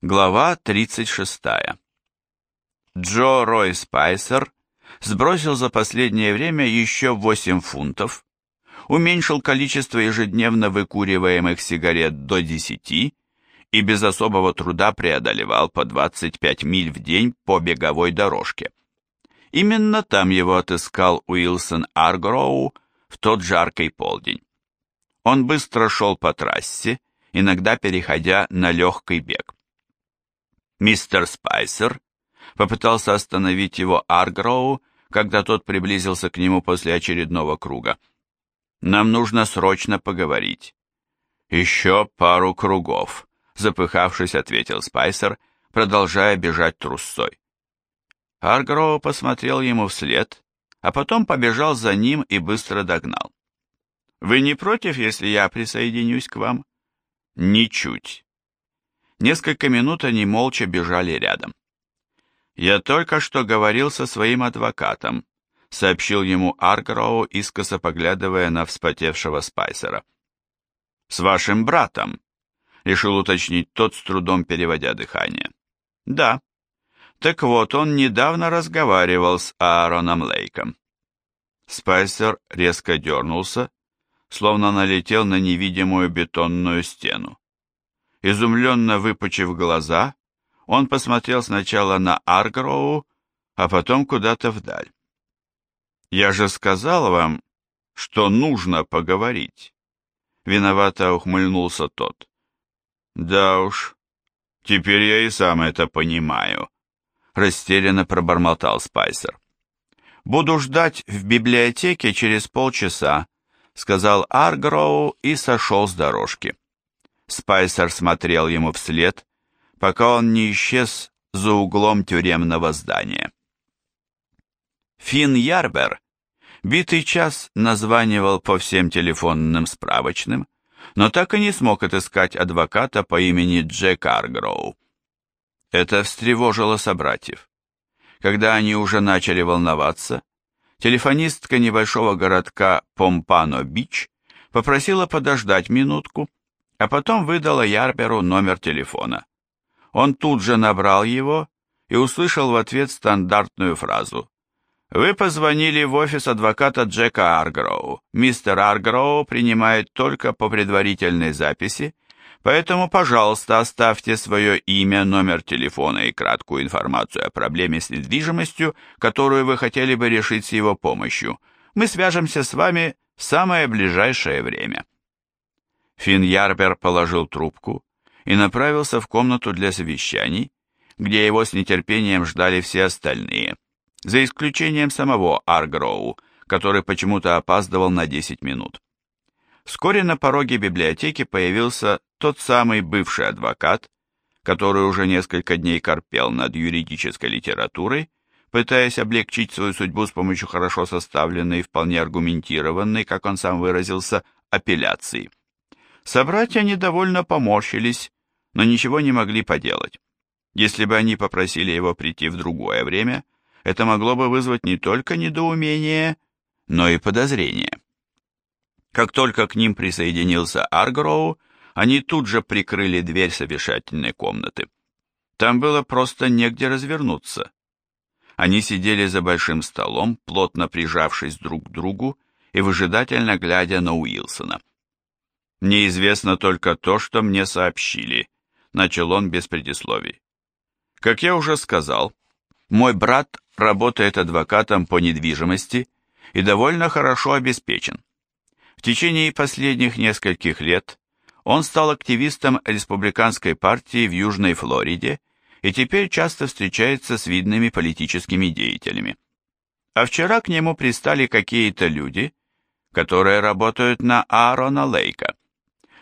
Глава 36. Джо Рой Спайсер сбросил за последнее время еще 8 фунтов, уменьшил количество ежедневно выкуриваемых сигарет до 10 и без особого труда преодолевал по 25 миль в день по беговой дорожке. Именно там его отыскал Уилсон Аргроу в тот жаркий полдень. Он быстро шел по трассе, иногда переходя на легкий бег. Мистер Спайсер попытался остановить его Аргроу, когда тот приблизился к нему после очередного круга. «Нам нужно срочно поговорить». «Еще пару кругов», — запыхавшись, ответил Спайсер, продолжая бежать трусцой. Аргроу посмотрел ему вслед, а потом побежал за ним и быстро догнал. «Вы не против, если я присоединюсь к вам?» «Ничуть», Несколько минут они молча бежали рядом. «Я только что говорил со своим адвокатом», — сообщил ему Аргроу, искоса поглядывая на вспотевшего Спайсера. «С вашим братом», — решил уточнить тот, с трудом переводя дыхание. «Да. Так вот, он недавно разговаривал с Аароном Лейком». Спайсер резко дернулся, словно налетел на невидимую бетонную стену. Изумленно выпучив глаза, он посмотрел сначала на Аргроу, а потом куда-то вдаль. «Я же сказал вам, что нужно поговорить». Виновато ухмыльнулся тот. «Да уж, теперь я и сам это понимаю», — растерянно пробормотал Спайсер. «Буду ждать в библиотеке через полчаса», — сказал Аргроу и сошел с дорожки. Спайсер смотрел ему вслед, пока он не исчез за углом тюремного здания. Финн Ярбер битый час названивал по всем телефонным справочным, но так и не смог отыскать адвоката по имени Джек Аргроу. Это встревожило собратьев. Когда они уже начали волноваться, телефонистка небольшого городка Помпано-Бич попросила подождать минутку, а потом выдала Ярберу номер телефона. Он тут же набрал его и услышал в ответ стандартную фразу. «Вы позвонили в офис адвоката Джека Аргроу. Мистер Аргроу принимает только по предварительной записи, поэтому, пожалуйста, оставьте свое имя, номер телефона и краткую информацию о проблеме с недвижимостью, которую вы хотели бы решить с его помощью. Мы свяжемся с вами в самое ближайшее время». Финн Ярбер положил трубку и направился в комнату для совещаний, где его с нетерпением ждали все остальные, за исключением самого Аргроу, который почему-то опаздывал на 10 минут. Вскоре на пороге библиотеки появился тот самый бывший адвокат, который уже несколько дней корпел над юридической литературой, пытаясь облегчить свою судьбу с помощью хорошо составленной и вполне аргументированной, как он сам выразился, апелляции. Собратья недовольно поморщились, но ничего не могли поделать. Если бы они попросили его прийти в другое время, это могло бы вызвать не только недоумение, но и подозрение. Как только к ним присоединился Аргроу, они тут же прикрыли дверь совещательной комнаты. Там было просто негде развернуться. Они сидели за большим столом, плотно прижавшись друг к другу и выжидательно глядя на Уилсона. «Мне известно только то, что мне сообщили», — начал он без предисловий. «Как я уже сказал, мой брат работает адвокатом по недвижимости и довольно хорошо обеспечен. В течение последних нескольких лет он стал активистом республиканской партии в Южной Флориде и теперь часто встречается с видными политическими деятелями. А вчера к нему пристали какие-то люди, которые работают на Аарона Лейка.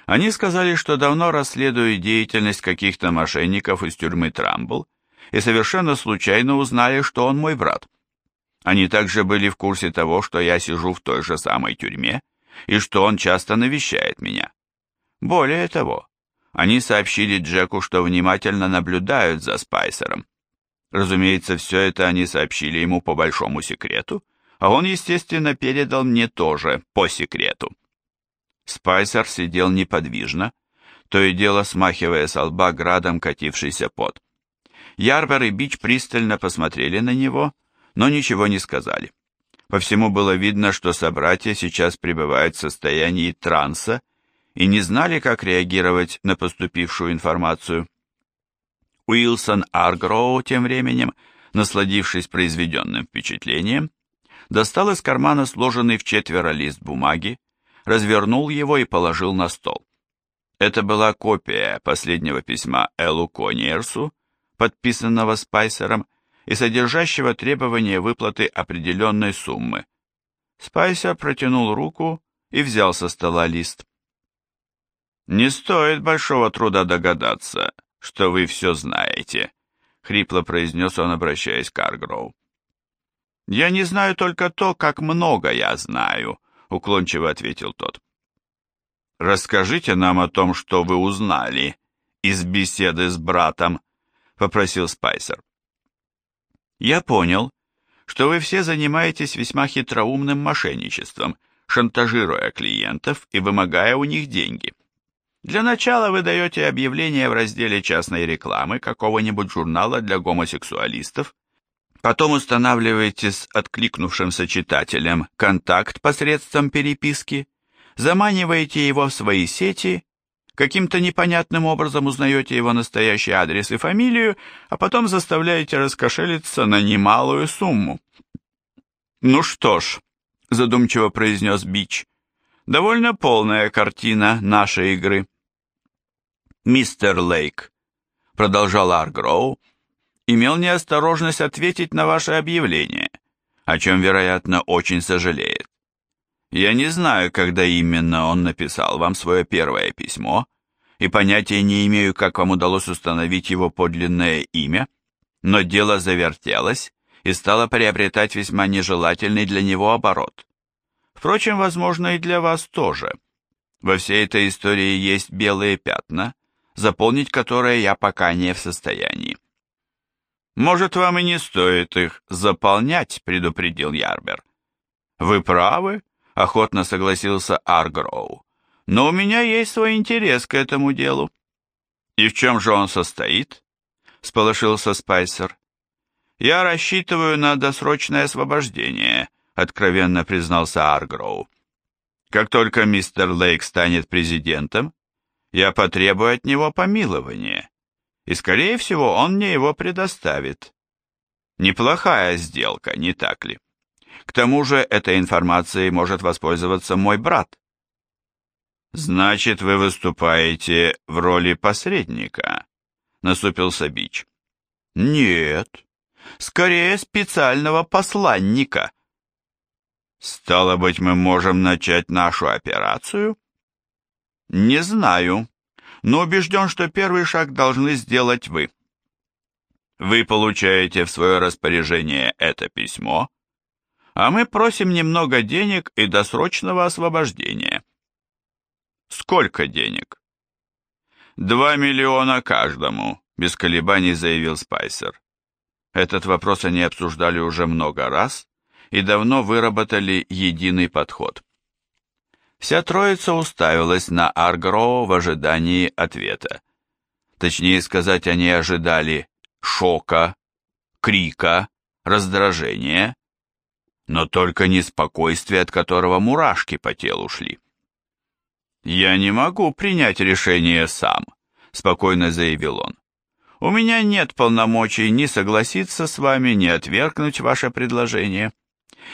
Они сказали, что давно расследуют деятельность каких-то мошенников из тюрьмы Трамбл и совершенно случайно узнали, что он мой брат. Они также были в курсе того, что я сижу в той же самой тюрьме и что он часто навещает меня. Более того, они сообщили Джеку, что внимательно наблюдают за Спайсером. Разумеется, все это они сообщили ему по большому секрету, а он, естественно, передал мне тоже по секрету. Спайсер сидел неподвижно, то и дело смахивая с лба градом катившийся пот. Ярбер и Бич пристально посмотрели на него, но ничего не сказали. По всему было видно, что собратья сейчас пребывают в состоянии транса и не знали, как реагировать на поступившую информацию. Уилсон Аргроу тем временем, насладившись произведенным впечатлением, достал из кармана сложенный в четверо лист бумаги, развернул его и положил на стол. Это была копия последнего письма Эллу Кониерсу, подписанного Спайсером и содержащего требование выплаты определенной суммы. Спайсер протянул руку и взял со стола лист. «Не стоит большого труда догадаться, что вы все знаете», — хрипло произнес он, обращаясь к Аргроу. «Я не знаю только то, как много я знаю», — уклончиво ответил тот. «Расскажите нам о том, что вы узнали из беседы с братом», — попросил Спайсер. «Я понял, что вы все занимаетесь весьма хитроумным мошенничеством, шантажируя клиентов и вымогая у них деньги. Для начала вы даете объявление в разделе частной рекламы какого-нибудь журнала для гомосексуалистов, потом устанавливаете с откликнувшимся читателем контакт посредством переписки, заманиваете его в свои сети каким-то непонятным образом узнаете его настоящий адрес и фамилию, а потом заставляете раскошелиться на немалую сумму. «Ну что ж», — задумчиво произнес Бич, — «довольно полная картина нашей игры». «Мистер Лейк», — продолжал Аргроу, — «имел неосторожность ответить на ваше объявление, о чем, вероятно, очень сожалеет. Я не знаю, когда именно он написал вам свое первое письмо, и понятия не имею, как вам удалось установить его подлинное имя, но дело завертелось и стало приобретать весьма нежелательный для него оборот. Впрочем, возможно, и для вас тоже. Во всей этой истории есть белые пятна, заполнить которые я пока не в состоянии. «Может, вам и не стоит их заполнять», — предупредил Ярбер. «Вы правы», охотно согласился Аргроу. Но у меня есть свой интерес к этому делу. И в чем же он состоит? Сполошился Спайсер. Я рассчитываю на досрочное освобождение, откровенно признался Аргроу. Как только мистер Лейк станет президентом, я потребую от него помилования, и, скорее всего, он мне его предоставит. Неплохая сделка, не так ли? К тому же этой информацией может воспользоваться мой брат. Значит, вы выступаете в роли посредника, насупился Бич. Нет, скорее специального посланника. Стало быть, мы можем начать нашу операцию? Не знаю, но убежден, что первый шаг должны сделать вы. Вы получаете в свое распоряжение это письмо, а мы просим немного денег и досрочного освобождения. Сколько денег? Два миллиона каждому, без колебаний заявил Спайсер. Этот вопрос они обсуждали уже много раз и давно выработали единый подход. Вся троица уставилась на Аргроу в ожидании ответа. Точнее сказать, они ожидали шока, крика, раздражения, но только не спокойствие, от которого мурашки по телу шли. «Я не могу принять решение сам», — спокойно заявил он. «У меня нет полномочий ни согласиться с вами, ни отвергнуть ваше предложение.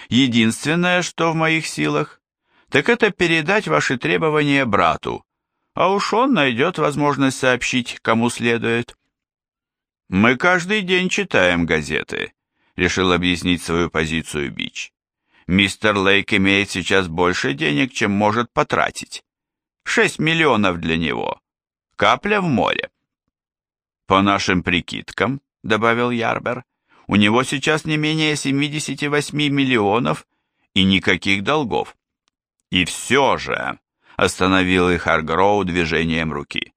Единственное, что в моих силах, так это передать ваши требования брату, а уж он найдет возможность сообщить, кому следует». «Мы каждый день читаем газеты», решил объяснить свою позицию Бич. Мистер Лейк имеет сейчас больше денег, чем может потратить. Шесть миллионов для него. Капля в море. По нашим прикидкам, добавил Ярбер, у него сейчас не менее 78 миллионов и никаких долгов. И все же, остановил их Харгроу движением руки.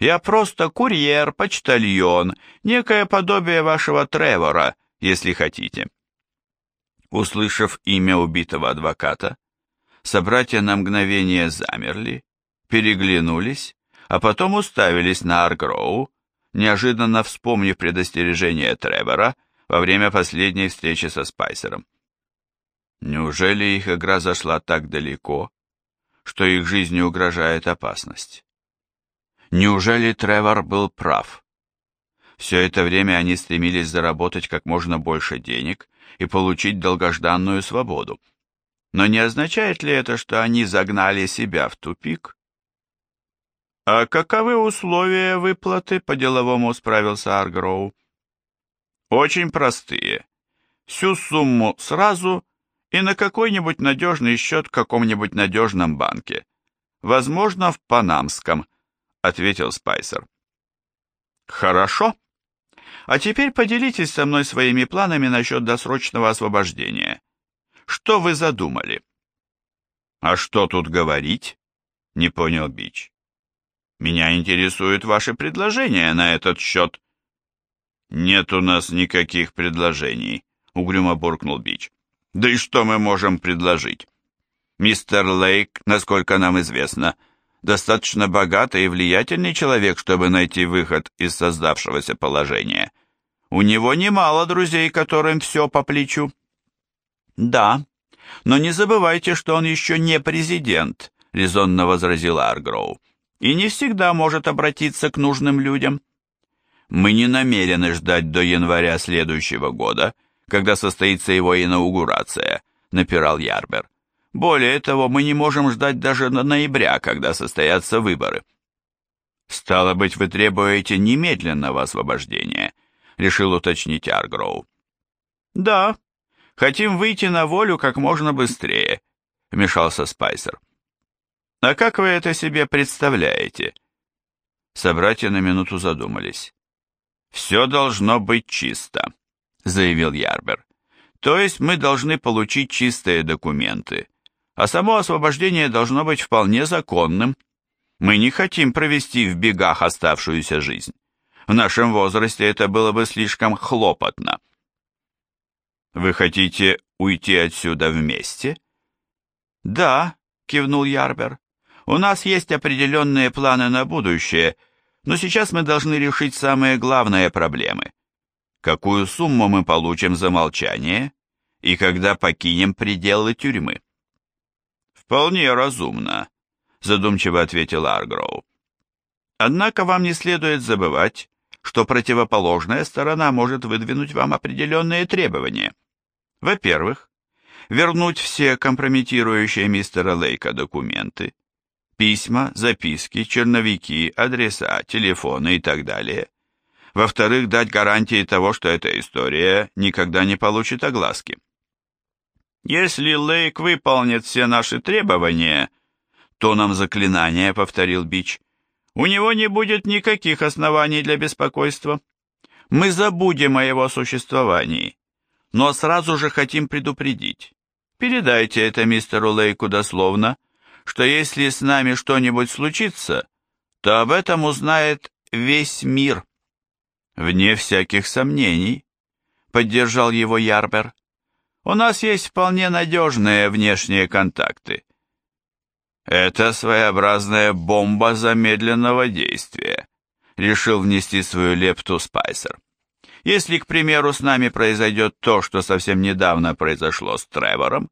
Я просто курьер, почтальон, некое подобие вашего Тревора, если хотите. Услышав имя убитого адвоката, собратья на мгновение замерли, переглянулись, а потом уставились на Аргроу, неожиданно вспомнив предостережение Тревора во время последней встречи со Спайсером. Неужели их игра зашла так далеко, что их жизни угрожает опасность? Неужели Тревор был прав? Все это время они стремились заработать как можно больше денег и получить долгожданную свободу. Но не означает ли это, что они загнали себя в тупик? «А каковы условия выплаты?» — по-деловому справился Аргроу. «Очень простые. Всю сумму сразу и на какой-нибудь надежный счет в каком-нибудь надежном банке. Возможно, в Панамском», — ответил Спайсер. «Хорошо. А теперь поделитесь со мной своими планами насчет досрочного освобождения. Что вы задумали?» «А что тут говорить?» — не понял Бич. Меня интересуют ваши предложения на этот счет». «Нет у нас никаких предложений», — угрюмо буркнул Бич. «Да и что мы можем предложить? Мистер Лейк, насколько нам известно, достаточно богатый и влиятельный человек, чтобы найти выход из создавшегося положения. У него немало друзей, которым все по плечу». «Да, но не забывайте, что он еще не президент», — резонно возразил Аргроу и не всегда может обратиться к нужным людям. Мы не намерены ждать до января следующего года, когда состоится его инаугурация, напирал Ярбер. Более того, мы не можем ждать даже до ноября, когда состоятся выборы. Стало быть, вы требуете немедленного освобождения, решил уточнить Аргроу. Да, хотим выйти на волю как можно быстрее, вмешался Спайсер. А как вы это себе представляете? Собратья на минуту задумались. Все должно быть чисто, заявил Ярбер. То есть мы должны получить чистые документы, а само освобождение должно быть вполне законным. Мы не хотим провести в бегах оставшуюся жизнь. В нашем возрасте это было бы слишком хлопотно. Вы хотите уйти отсюда вместе? Да, кивнул Ярбер. У нас есть определенные планы на будущее, но сейчас мы должны решить самые главные проблемы. Какую сумму мы получим за молчание и когда покинем пределы тюрьмы? Вполне разумно, задумчиво ответил Аргроу. Однако вам не следует забывать, что противоположная сторона может выдвинуть вам определенные требования. Во-первых, вернуть все компрометирующие мистера Лейка документы, письма, записки, черновики, адреса, телефоны и так далее. Во-вторых, дать гарантии того, что эта история никогда не получит огласки. Если Лейк выполнит все наши требования, тоном заклинания повторил Бич, у него не будет никаких оснований для беспокойства. Мы забудем о его существовании, но сразу же хотим предупредить. Передайте это мистеру Лейку дословно, что если с нами что-нибудь случится, то об этом узнает весь мир. Вне всяких сомнений, поддержал его Ярбер. У нас есть вполне надежные внешние контакты. Это своеобразная бомба замедленного действия, решил внести свою лепту Спайсер. Если, к примеру, с нами произойдет то, что совсем недавно произошло с Тревором,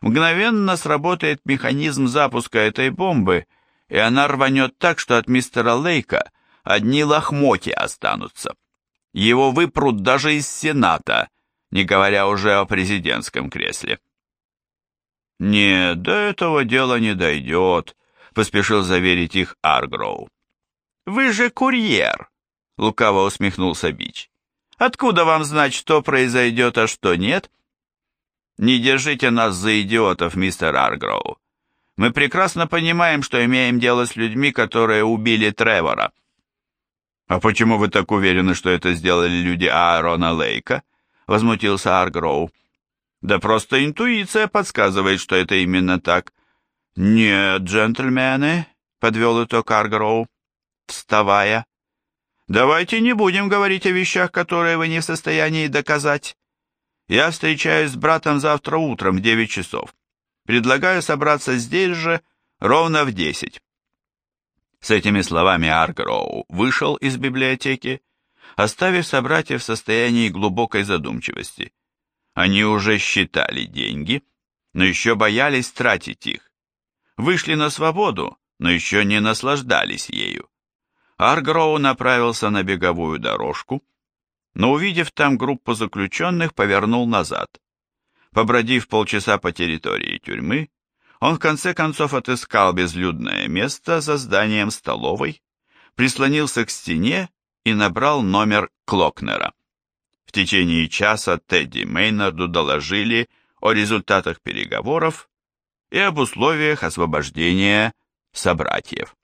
Мгновенно сработает механизм запуска этой бомбы, и она рванет так, что от мистера Лейка одни лохмотья останутся. Его выпрут даже из Сената, не говоря уже о президентском кресле. «Нет, до этого дела не дойдет», — поспешил заверить их Аргроу. «Вы же курьер», — лукаво усмехнулся Бич. «Откуда вам знать, что произойдет, а что нет?» Не держите нас за идиотов, мистер Аргроу. Мы прекрасно понимаем, что имеем дело с людьми, которые убили Тревора. А почему вы так уверены, что это сделали люди Аарона Лейка? Возмутился Аргроу. Да просто интуиция подсказывает, что это именно так. Нет, джентльмены, подвел итог Аргроу, вставая. Давайте не будем говорить о вещах, которые вы не в состоянии доказать. Я встречаюсь с братом завтра утром в 9 часов. Предлагаю собраться здесь же ровно в 10. С этими словами Аргроу вышел из библиотеки, оставив собратьев в состоянии глубокой задумчивости. Они уже считали деньги, но еще боялись тратить их. Вышли на свободу, но еще не наслаждались ею. Аргроу направился на беговую дорожку, но, увидев там группу заключенных, повернул назад. Побродив полчаса по территории тюрьмы, он в конце концов отыскал безлюдное место за зданием столовой, прислонился к стене и набрал номер Клокнера. В течение часа Тедди Мейнарду доложили о результатах переговоров и об условиях освобождения собратьев.